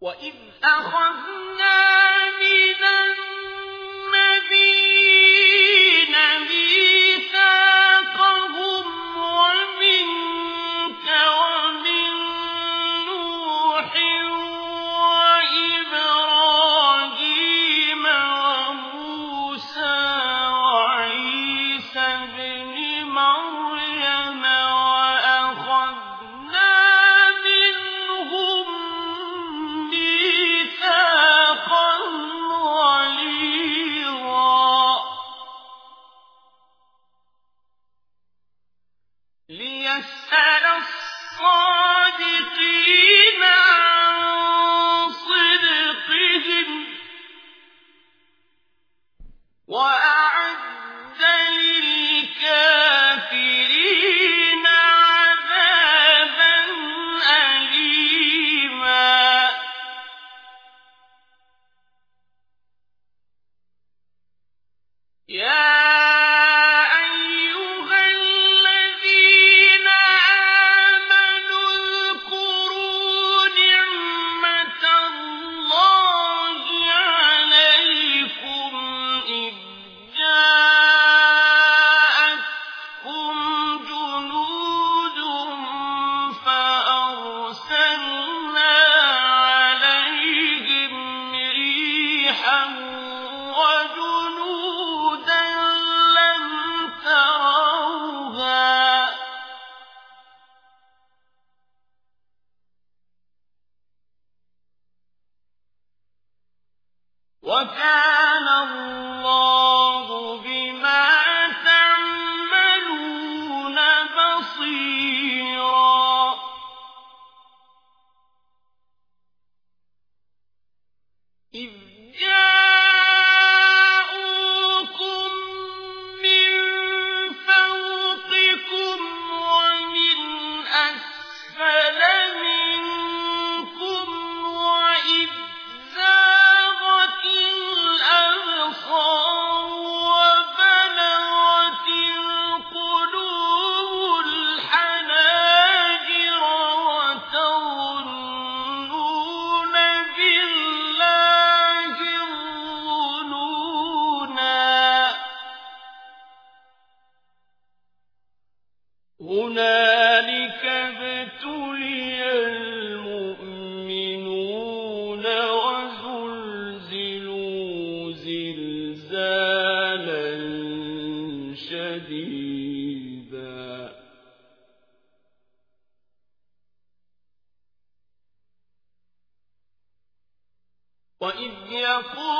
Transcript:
وإذ أخذنا ليسأل الصادقين عن صدقهم. وكان هنالك ابتلي المؤمنون وزلزلوا زلزالا شديدا. وإذ يقول